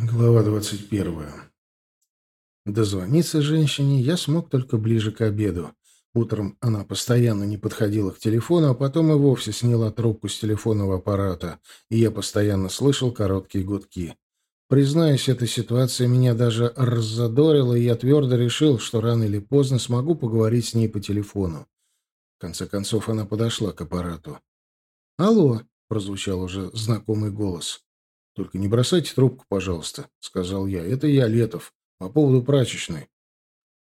Глава двадцать первая. Дозвониться женщине я смог только ближе к обеду. Утром она постоянно не подходила к телефону, а потом и вовсе сняла трубку с телефонного аппарата, и я постоянно слышал короткие гудки. Признаюсь, эта ситуация меня даже раззадорила, и я твердо решил, что рано или поздно смогу поговорить с ней по телефону. В конце концов, она подошла к аппарату. «Алло!» — прозвучал уже знакомый голос. «Только не бросайте трубку, пожалуйста», — сказал я. «Это я, Летов, по поводу прачечной».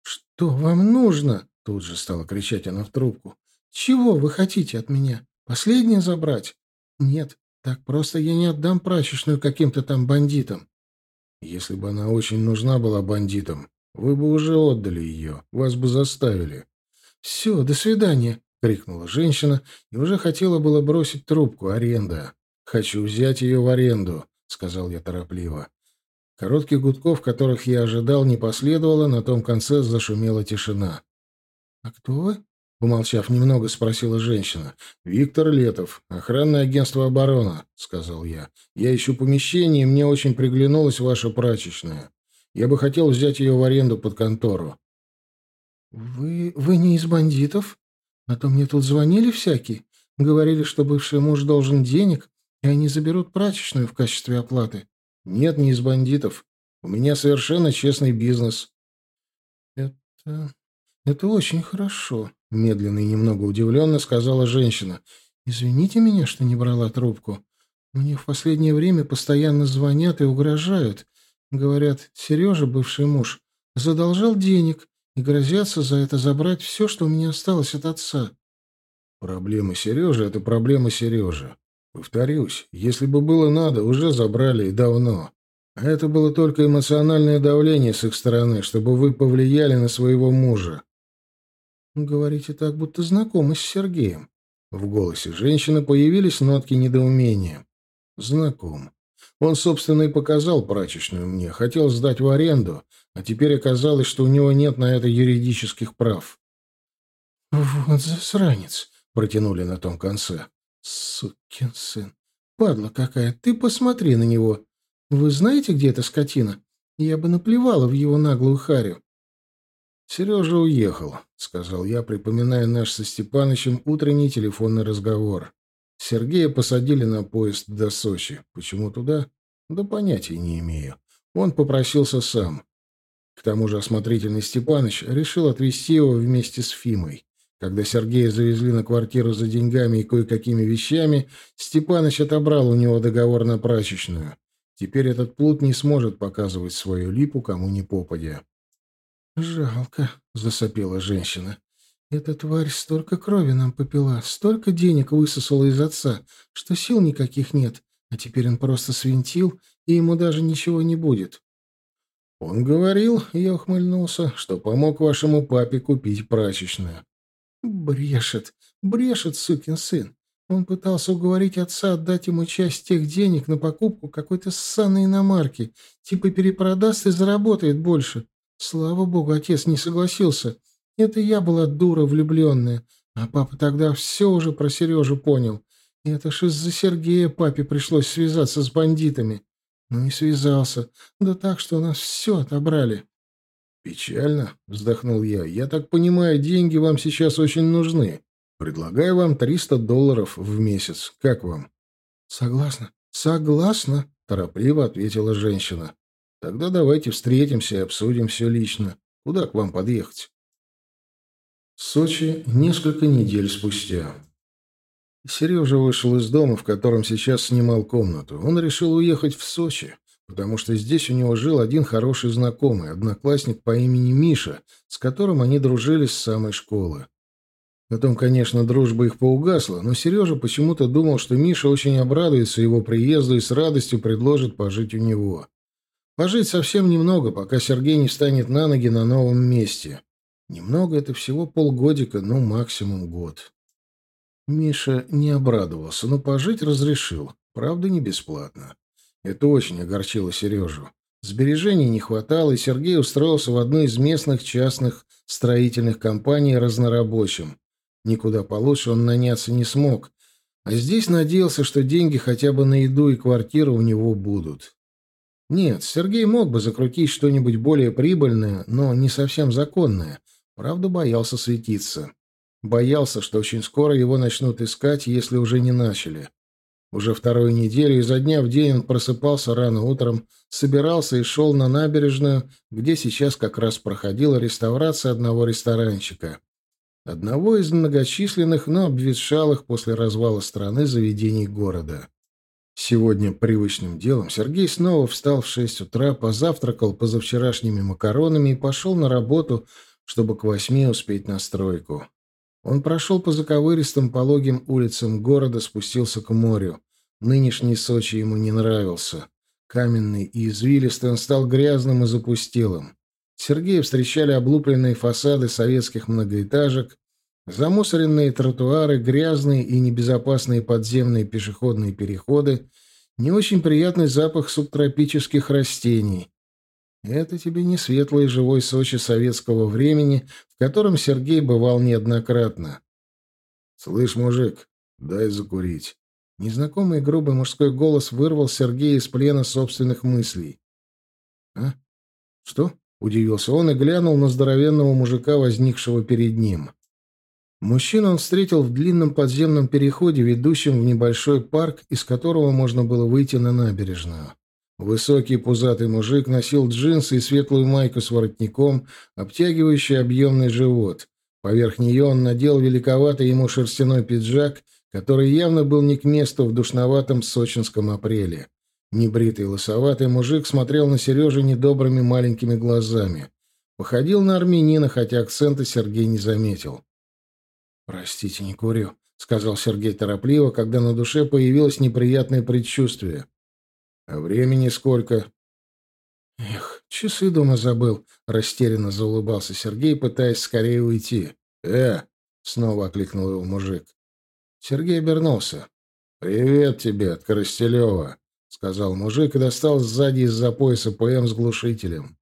«Что вам нужно?» — тут же стала кричать она в трубку. «Чего вы хотите от меня? Последнее забрать?» «Нет, так просто я не отдам прачечную каким-то там бандитам». «Если бы она очень нужна была бандитам, вы бы уже отдали ее, вас бы заставили». «Все, до свидания», — крикнула женщина и уже хотела было бросить трубку. Аренда. «Хочу взять ее в аренду. — сказал я торопливо. Коротких гудков, которых я ожидал, не последовало, на том конце зашумела тишина. «А кто вы?» — помолчав немного, спросила женщина. «Виктор Летов, охранное агентство «Оборона», — сказал я. «Я ищу помещение, и мне очень приглянулась ваша прачечная. Я бы хотел взять ее в аренду под контору». «Вы... вы не из бандитов? А то мне тут звонили всякие. Говорили, что бывший муж должен денег, и они заберут прачечную в качестве оплаты. Нет, не из бандитов. У меня совершенно честный бизнес. Это... это очень хорошо, медленно и немного удивленно сказала женщина. Извините меня, что не брала трубку. Мне в последнее время постоянно звонят и угрожают. Говорят, Сережа, бывший муж, задолжал денег и грозятся за это забрать все, что у меня осталось от отца. Проблема Сережи — это проблема Сережи. Повторюсь, если бы было надо, уже забрали и давно. А это было только эмоциональное давление с их стороны, чтобы вы повлияли на своего мужа. Говорите так, будто знакомы с Сергеем. В голосе женщины появились нотки недоумения. Знаком. Он, собственно, и показал прачечную мне, хотел сдать в аренду, а теперь оказалось, что у него нет на это юридических прав. «Вот засранец», — протянули на том конце. Сукин сын. Падла какая, ты посмотри на него. Вы знаете, где эта скотина? Я бы наплевала в его наглую харю. Сережа уехал, сказал я, припоминая наш со Степанычем утренний телефонный разговор. Сергея посадили на поезд до Сочи. Почему туда? Да понятия не имею. Он попросился сам. К тому же осмотрительный Степаныч решил отвезти его вместе с Фимой. Когда Сергея завезли на квартиру за деньгами и кое-какими вещами, Степаныч отобрал у него договор на прачечную. Теперь этот плут не сможет показывать свою липу кому ни попадя. «Жалко», — засопела женщина. «Эта тварь столько крови нам попила, столько денег высосала из отца, что сил никаких нет, а теперь он просто свинтил, и ему даже ничего не будет». «Он говорил, — я ухмыльнулся, — что помог вашему папе купить прачечную. Брешет, брешет, сукин сын. Он пытался уговорить отца отдать ему часть тех денег на покупку какой-то ссаной иномарки, типа перепродаст и заработает больше. Слава богу, отец не согласился. Это я была дура влюбленная, а папа тогда все уже про Сережу понял. И это ж из-за Сергея папе пришлось связаться с бандитами. Ну и связался. Да так, что у нас все отобрали. «Печально», — вздохнул я. «Я так понимаю, деньги вам сейчас очень нужны. Предлагаю вам 300 долларов в месяц. Как вам?» «Согласна, согласна», — торопливо ответила женщина. «Тогда давайте встретимся и обсудим все лично. Куда к вам подъехать?» Сочи несколько недель спустя. Сережа вышел из дома, в котором сейчас снимал комнату. Он решил уехать в Сочи потому что здесь у него жил один хороший знакомый, одноклассник по имени Миша, с которым они дружили с самой школы. Потом, конечно, дружба их поугасла, но Сережа почему-то думал, что Миша очень обрадуется его приезду и с радостью предложит пожить у него. Пожить совсем немного, пока Сергей не встанет на ноги на новом месте. Немного — это всего полгодика, ну, максимум год. Миша не обрадовался, но пожить разрешил, правда, не бесплатно. Это очень огорчило Сережу. Сбережений не хватало, и Сергей устроился в одну из местных частных строительных компаний разнорабочим. Никуда получше он наняться не смог, а здесь надеялся, что деньги хотя бы на еду и квартиру у него будут. Нет, Сергей мог бы закрутить что-нибудь более прибыльное, но не совсем законное. Правда, боялся светиться. Боялся, что очень скоро его начнут искать, если уже не начали. Уже вторую неделю изо дня в день он просыпался рано утром, собирался и шел на набережную, где сейчас как раз проходила реставрация одного ресторанчика. Одного из многочисленных, но обветшалых после развала страны заведений города. Сегодня привычным делом Сергей снова встал в шесть утра, позавтракал позавчерашними макаронами и пошел на работу, чтобы к восьми успеть на стройку. Он прошел по заковыристым пологим улицам города, спустился к морю. Нынешний Сочи ему не нравился. Каменный и извилистый он стал грязным и запустелым. Сергея встречали облупленные фасады советских многоэтажек, замусоренные тротуары, грязные и небезопасные подземные пешеходные переходы, не очень приятный запах субтропических растений, это тебе не светлый живой Сочи советского времени, в котором Сергей бывал неоднократно. «Слышь, мужик, дай закурить». Незнакомый грубый мужской голос вырвал Сергея из плена собственных мыслей. «А? Что?» — удивился он и глянул на здоровенного мужика, возникшего перед ним. Мужчину он встретил в длинном подземном переходе, ведущем в небольшой парк, из которого можно было выйти на набережную. Высокий пузатый мужик носил джинсы и светлую майку с воротником, обтягивающий объемный живот. Поверх нее он надел великоватый ему шерстяной пиджак, который явно был не к месту в душноватом сочинском апреле. Небритый лысоватый мужик смотрел на Сережу недобрыми маленькими глазами. Походил на армянина, хотя акцента Сергей не заметил. «Простите, не курю», — сказал Сергей торопливо, когда на душе появилось неприятное предчувствие. А времени сколько? Эх, часы дома забыл, растерянно заулыбался Сергей, пытаясь скорее уйти. Э, снова окликнул его мужик. Сергей обернулся. Привет тебе от Коростелева, сказал мужик и достал сзади из-за пояса ПМ с глушителем.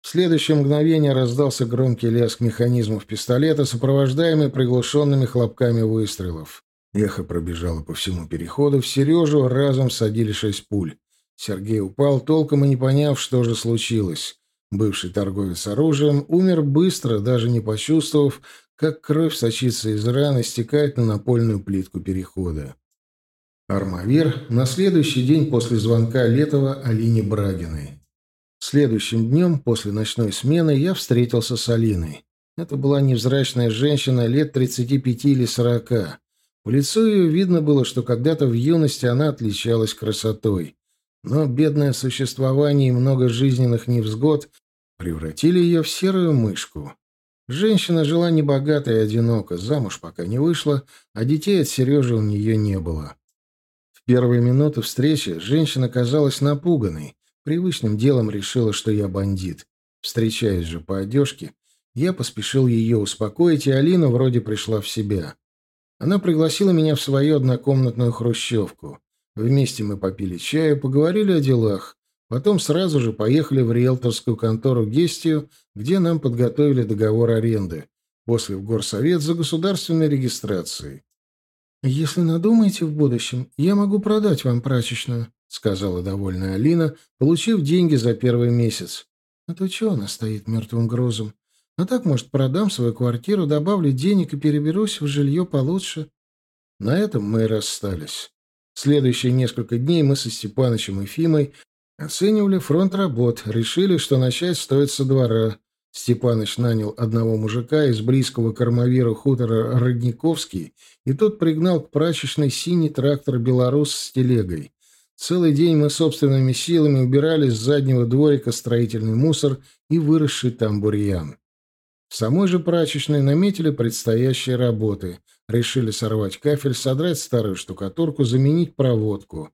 В следующее мгновение раздался громкий лязг механизмов пистолета, сопровождаемый приглушенными хлопками выстрелов. Эхо пробежало по всему переходу, в Сережу разом садили шесть пуль. Сергей упал, толком и не поняв, что же случилось. Бывший торговец оружием умер быстро, даже не почувствовав, как кровь сочится из раны, стекает на напольную плитку перехода. Армавир на следующий день после звонка Летова Алине Брагиной. Следующим днем, после ночной смены, я встретился с Алиной. Это была невзрачная женщина лет 35 или 40. По лицу ее видно было, что когда-то в юности она отличалась красотой но бедное существование и много жизненных невзгод превратили ее в серую мышку. Женщина жила небогато и одиноко, замуж пока не вышла, а детей от Сережи у нее не было. В первые минуты встречи женщина казалась напуганной, привычным делом решила, что я бандит. Встречаясь же по одежке, я поспешил ее успокоить, и Алина вроде пришла в себя. Она пригласила меня в свою однокомнатную хрущевку. Вместе мы попили чаю, поговорили о делах. Потом сразу же поехали в риэлторскую контору «Гестию», где нам подготовили договор аренды. После в горсовет за государственной регистрацией. «Если надумаете в будущем, я могу продать вам прачечную», — сказала довольная Алина, получив деньги за первый месяц. «А то чего она стоит мертвым грузом? А так, может, продам свою квартиру, добавлю денег и переберусь в жилье получше». На этом мы и расстались. Следующие несколько дней мы со Степанычем и Фимой оценивали фронт работ, решили, что начать стоит со двора. Степаныч нанял одного мужика из близкого кормовира хутора Родниковский, и тот пригнал к прачечной синий трактор «Белорус» с телегой. Целый день мы собственными силами убирали с заднего дворика строительный мусор и выросший там бурьян. В самой же прачечной наметили предстоящие работы — Решили сорвать кафель, содрать старую штукатурку, заменить проводку.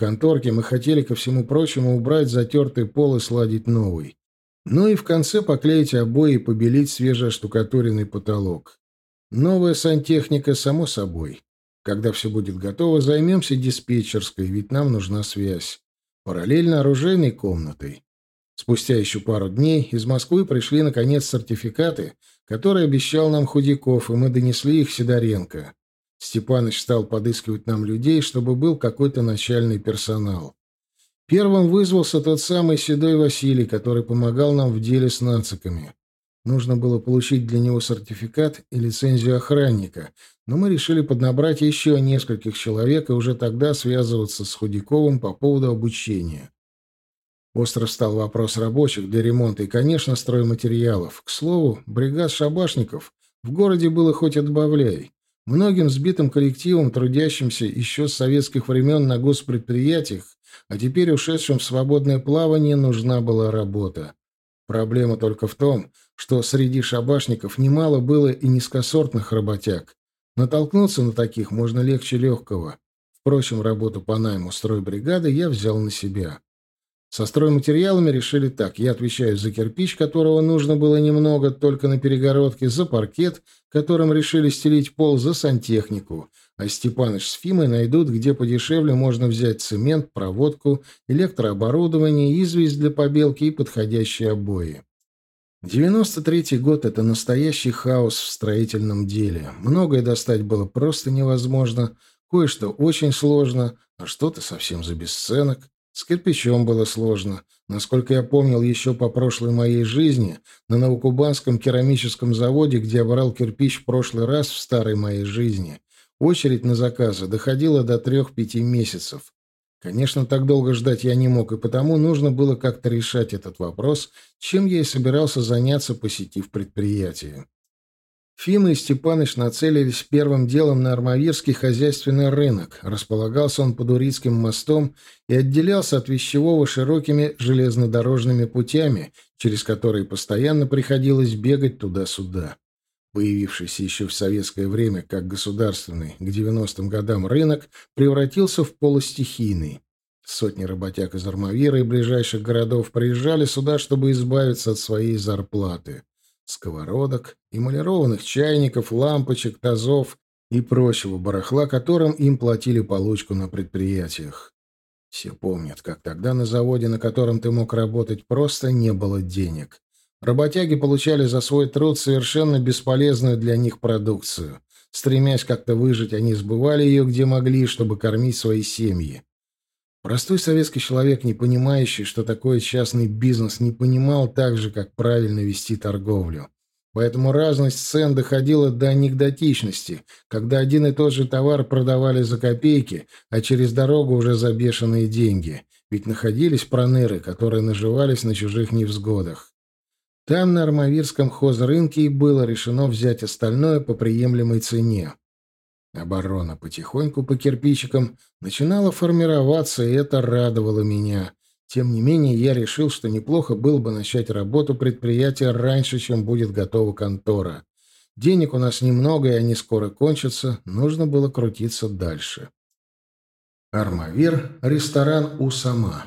Конторке мы хотели, ко всему прочему, убрать затертый пол и сладить новый. Ну и в конце поклеить обои и побелить свежеоштукатуренный потолок. Новая сантехника, само собой. Когда все будет готово, займемся диспетчерской, ведь нам нужна связь. Параллельно оружейной комнатой. Спустя еще пару дней из Москвы пришли, наконец, сертификаты, которые обещал нам Худяков, и мы донесли их Сидоренко. Степаныч стал подыскивать нам людей, чтобы был какой-то начальный персонал. Первым вызвался тот самый седой Василий, который помогал нам в деле с нациками. Нужно было получить для него сертификат и лицензию охранника, но мы решили поднабрать еще нескольких человек и уже тогда связываться с Худяковым по поводу обучения. Остро стал вопрос рабочих для ремонта и, конечно, стройматериалов. К слову, бригад шабашников в городе было хоть отбавляй. Многим сбитым коллективам, трудящимся еще с советских времен на госпредприятиях, а теперь ушедшим в свободное плавание нужна была работа. Проблема только в том, что среди шабашников немало было и низкосортных работяг. Натолкнуться на таких можно легче легкого. Впрочем, работу по найму стройбригады я взял на себя. Со стройматериалами решили так. Я отвечаю за кирпич, которого нужно было немного, только на перегородке, за паркет, которым решили стелить пол, за сантехнику. А Степаныч с Фимой найдут, где подешевле можно взять цемент, проводку, электрооборудование, известь для побелки и подходящие обои. 93-й год — это настоящий хаос в строительном деле. Многое достать было просто невозможно, кое-что очень сложно, а что-то совсем за бесценок. С кирпичом было сложно. Насколько я помнил еще по прошлой моей жизни, на Новокубанском керамическом заводе, где я брал кирпич в прошлый раз в старой моей жизни, очередь на заказы доходила до трех-пяти месяцев. Конечно, так долго ждать я не мог, и потому нужно было как-то решать этот вопрос, чем я и собирался заняться, посетив предприятие. Фима и Степаныч нацелились первым делом на Армавирский хозяйственный рынок. Располагался он под Урицким мостом и отделялся от вещевого широкими железнодорожными путями, через которые постоянно приходилось бегать туда-сюда. Появившийся еще в советское время как государственный к 90-м годам рынок превратился в полустихийный. Сотни работяг из Армавира и ближайших городов приезжали сюда, чтобы избавиться от своей зарплаты сковородок, эмалированных чайников, лампочек, тазов и прочего барахла, которым им платили получку на предприятиях. Все помнят, как тогда на заводе, на котором ты мог работать, просто не было денег. Работяги получали за свой труд совершенно бесполезную для них продукцию. Стремясь как-то выжить, они сбывали ее где могли, чтобы кормить свои семьи. Простой советский человек, не понимающий, что такое частный бизнес, не понимал так же, как правильно вести торговлю. Поэтому разность цен доходила до анекдотичности, когда один и тот же товар продавали за копейки, а через дорогу уже за бешеные деньги. Ведь находились проныры, которые наживались на чужих невзгодах. Там, на Армавирском хозрынке, и было решено взять остальное по приемлемой цене. Оборона потихоньку по кирпичикам начинала формироваться, и это радовало меня. Тем не менее, я решил, что неплохо было бы начать работу предприятия раньше, чем будет готова контора. Денег у нас немного, и они скоро кончатся. Нужно было крутиться дальше. Армавир, ресторан у сама.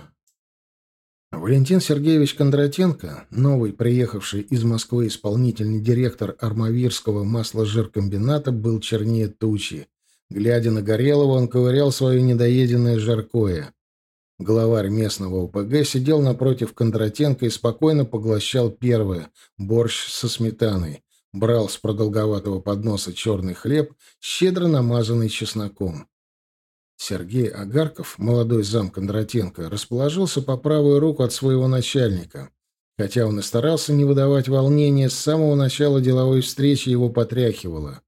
Валентин Сергеевич Кондратенко, новый приехавший из Москвы исполнительный директор Армавирского масложиркомбината, был чернее тучи. Глядя на Горелого, он ковырял свое недоеденное жаркое. Главарь местного ОПГ сидел напротив Кондратенко и спокойно поглощал первое — борщ со сметаной. Брал с продолговатого подноса черный хлеб, щедро намазанный чесноком. Сергей Агарков, молодой зам Кондратенко, расположился по правую руку от своего начальника. Хотя он и старался не выдавать волнения, с самого начала деловой встречи его потряхивало.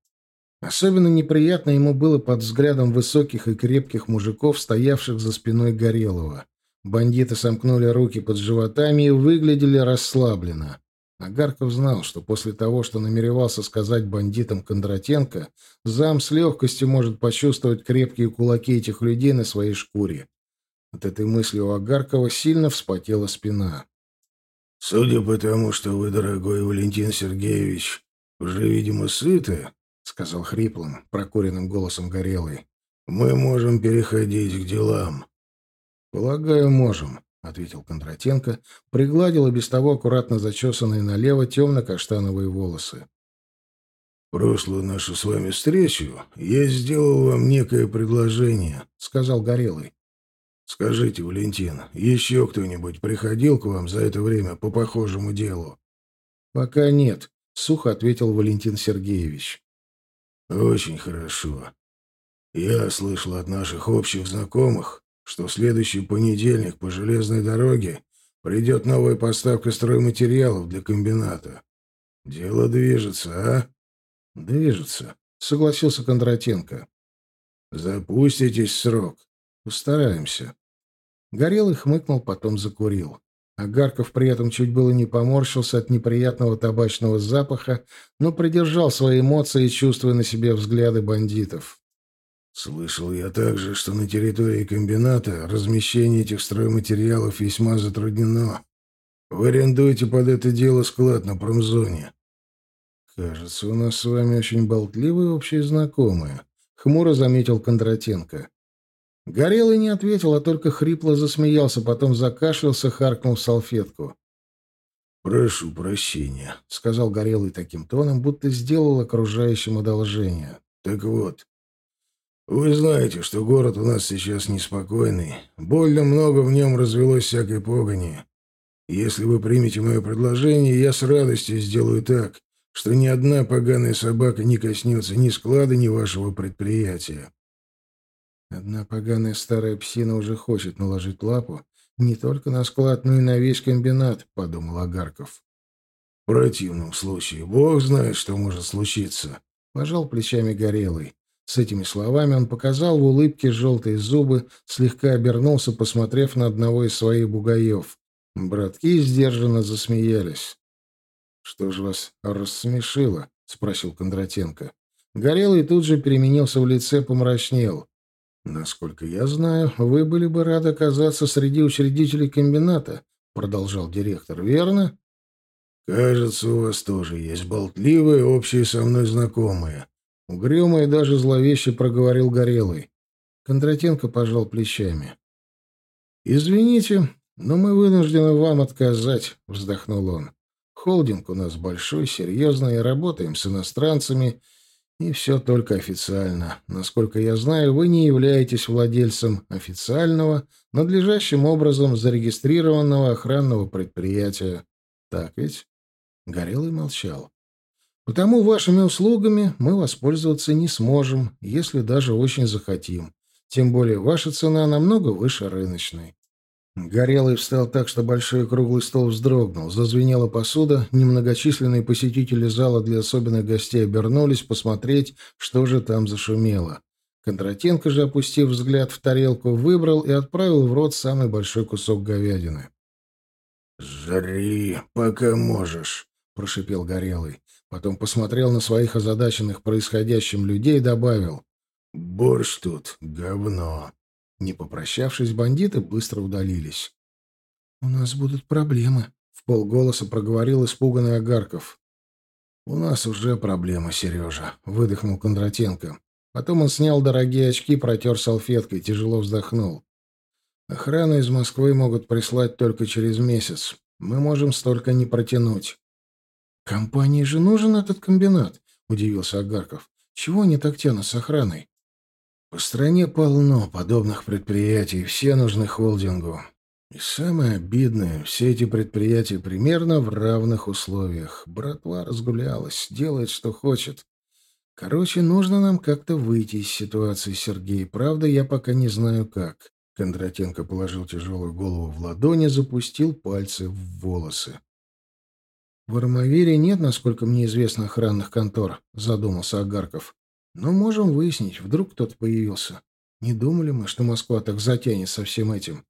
Особенно неприятно ему было под взглядом высоких и крепких мужиков, стоявших за спиной Горелого. Бандиты сомкнули руки под животами и выглядели расслабленно. Агарков знал, что после того, что намеревался сказать бандитам Кондратенко, зам с легкостью может почувствовать крепкие кулаки этих людей на своей шкуре. От этой мысли у Агаркова сильно вспотела спина. «Судя по тому, что вы, дорогой Валентин Сергеевич, уже, видимо, сыты, — сказал хриплым, прокуренным голосом Горелый, — мы можем переходить к делам». «Полагаю, можем», — ответил Кондратенко, пригладил и без того аккуратно зачесанные налево темно-каштановые волосы. «Прошлую нашу с вами встречу я сделал вам некое предложение», — сказал Горелый. «Скажите, Валентин, еще кто-нибудь приходил к вам за это время по похожему делу?» «Пока нет», — сухо ответил Валентин Сергеевич. «Очень хорошо. Я слышал от наших общих знакомых, что в следующий понедельник по железной дороге придет новая поставка стройматериалов для комбината. Дело движется, а? Движется, согласился Кондратенко. Запуститесь срок. Постараемся. Горелый хмыкнул, потом закурил. Агарков при этом чуть было не поморщился от неприятного табачного запаха, но придержал свои эмоции, чувствуя на себе взгляды бандитов. «Слышал я также, что на территории комбината размещение этих стройматериалов весьма затруднено. Вы арендуете под это дело склад на промзоне». «Кажется, у нас с вами очень болтливые общие знакомые», — хмуро заметил Кондратенко. Горелый не ответил, а только хрипло засмеялся, потом закашлялся, харкнул в салфетку. «Прошу прощения», — сказал Горелый таким тоном, будто сделал окружающим одолжение. «Так вот, вы знаете, что город у нас сейчас неспокойный. Больно много в нем развелось всякой погони. Если вы примете мое предложение, я с радостью сделаю так, что ни одна поганая собака не коснется ни склада, ни вашего предприятия. Одна поганая старая псина уже хочет наложить лапу не только на склад, но и на весь комбинат, — подумал Агарков. — В противном случае бог знает, что может случиться, — пожал плечами Горелый. С этими словами он показал в улыбке желтые зубы, слегка обернулся, посмотрев на одного из своих бугаев. Братки сдержанно засмеялись. — Что ж вас рассмешило? — спросил Кондратенко. Горелый тут же переменился в лице, помрачнел. «Насколько я знаю, вы были бы рады оказаться среди учредителей комбината», — продолжал директор, «верно?» «Кажется, у вас тоже есть болтливые, общие со мной знакомые». Угрюмо и даже зловеще проговорил Горелый. Кондратенко пожал плечами. «Извините, но мы вынуждены вам отказать», — вздохнул он. «Холдинг у нас большой, серьезный, работаем с иностранцами, и все только официально. Насколько я знаю, вы не являетесь владельцем официального, надлежащим образом зарегистрированного охранного предприятия. Так ведь? Горелый молчал. Потому вашими услугами мы воспользоваться не сможем, если даже очень захотим. Тем более ваша цена намного выше рыночной. Горелый встал так, что большой круглый стол вздрогнул. Зазвенела посуда. Немногочисленные посетители зала для особенных гостей обернулись посмотреть, что же там зашумело. Кондратенко же, опустив взгляд в тарелку, выбрал и отправил в рот самый большой кусок говядины. «Жри, пока можешь», — прошипел Горелый. Потом посмотрел на своих озадаченных происходящим людей и добавил. «Борщ тут говно». Не попрощавшись, бандиты быстро удалились. «У нас будут проблемы», — в полголоса проговорил испуганный Агарков. «У нас уже проблема, Сережа», — выдохнул Кондратенко. Потом он снял дорогие очки, протер салфеткой, тяжело вздохнул. «Охрану из Москвы могут прислать только через месяц. Мы можем столько не протянуть». «Компании же нужен этот комбинат», — удивился Агарков. «Чего они так тянут с охраной?» По стране полно подобных предприятий, все нужны холдингу. И самое обидное, все эти предприятия примерно в равных условиях. Братва разгулялась, делает, что хочет. Короче, нужно нам как-то выйти из ситуации, Сергей. Правда, я пока не знаю как. Кондратенко положил тяжелую голову в ладони, запустил пальцы в волосы. «В Армавире нет, насколько мне известно, охранных контор», — задумался Агарков. Но можем выяснить, вдруг кто-то появился. Не думали мы, что Москва так затянет со всем этим.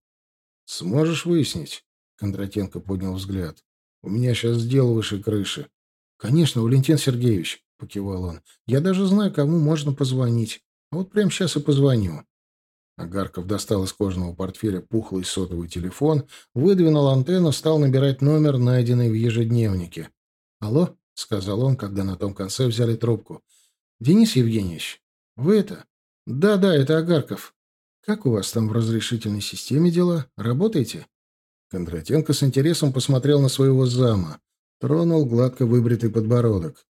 Сможешь выяснить? Кондратенко поднял взгляд. У меня сейчас дело выше крыши. Конечно, Валентин Сергеевич, покивал он. Я даже знаю, кому можно позвонить. А вот прямо сейчас и позвоню. Агарков достал из кожаного портфеля пухлый сотовый телефон, выдвинул антенну, стал набирать номер, найденный в ежедневнике. «Алло?» — сказал он, когда на том конце взяли трубку. Денис Евгеньевич, вы это? Да-да, это Агарков. Как у вас там в разрешительной системе дела? Работаете? Кондратенко с интересом посмотрел на своего зама. Тронул гладко выбритый подбородок.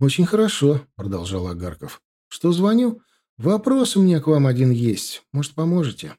«Очень хорошо», — продолжал Агарков. «Что звоню? Вопрос у меня к вам один есть. Может, поможете?»